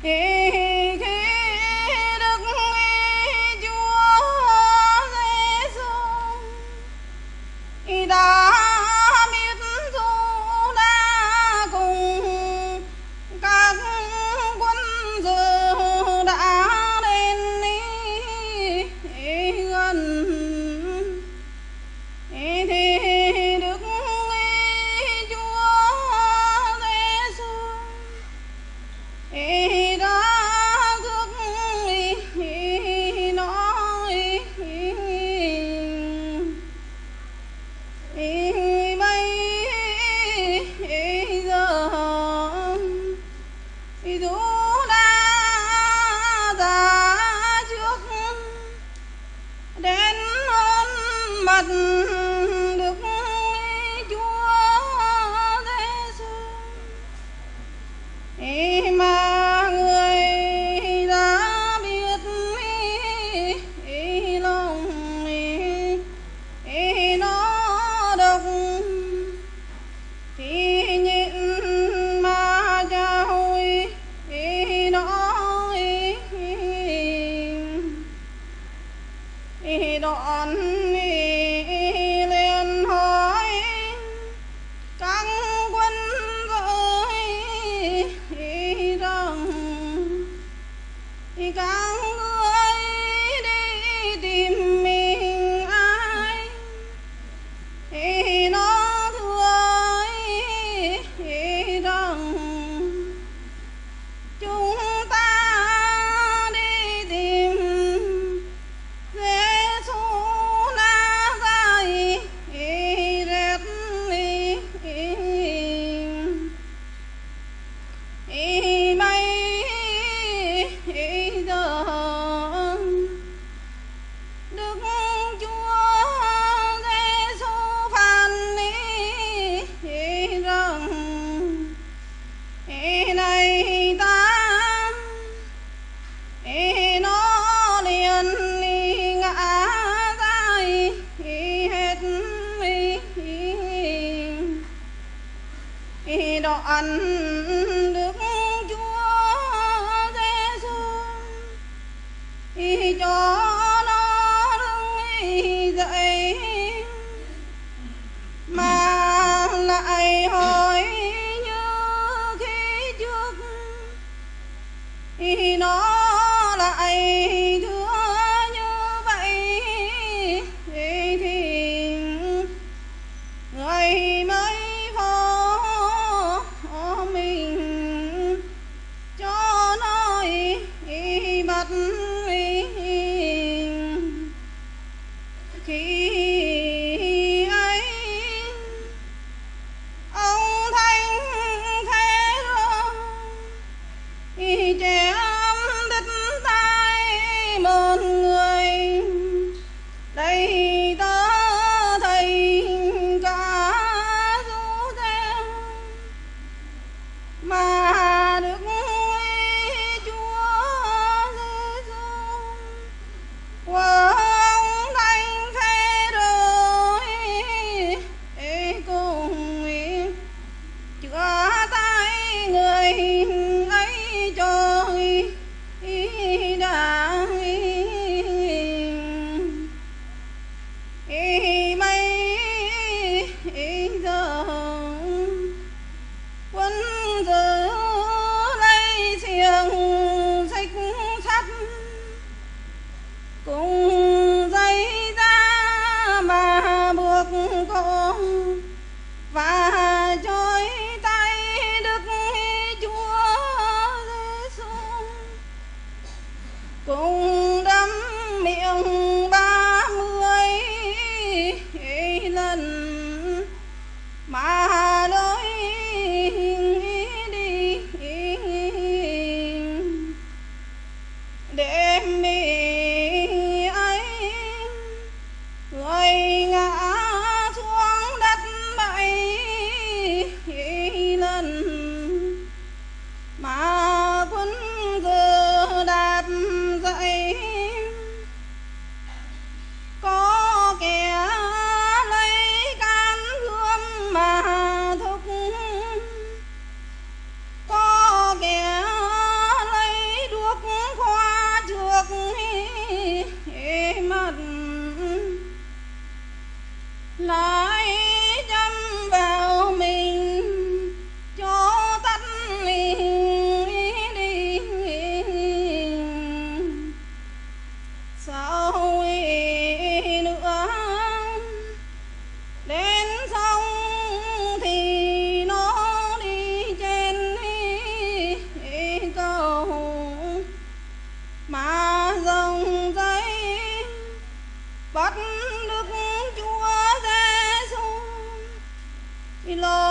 Hey. Amen. I và trôi tay đức chúa giêsu cùng đấm miệng ba mươi lần, mà đôi đi đem đi Y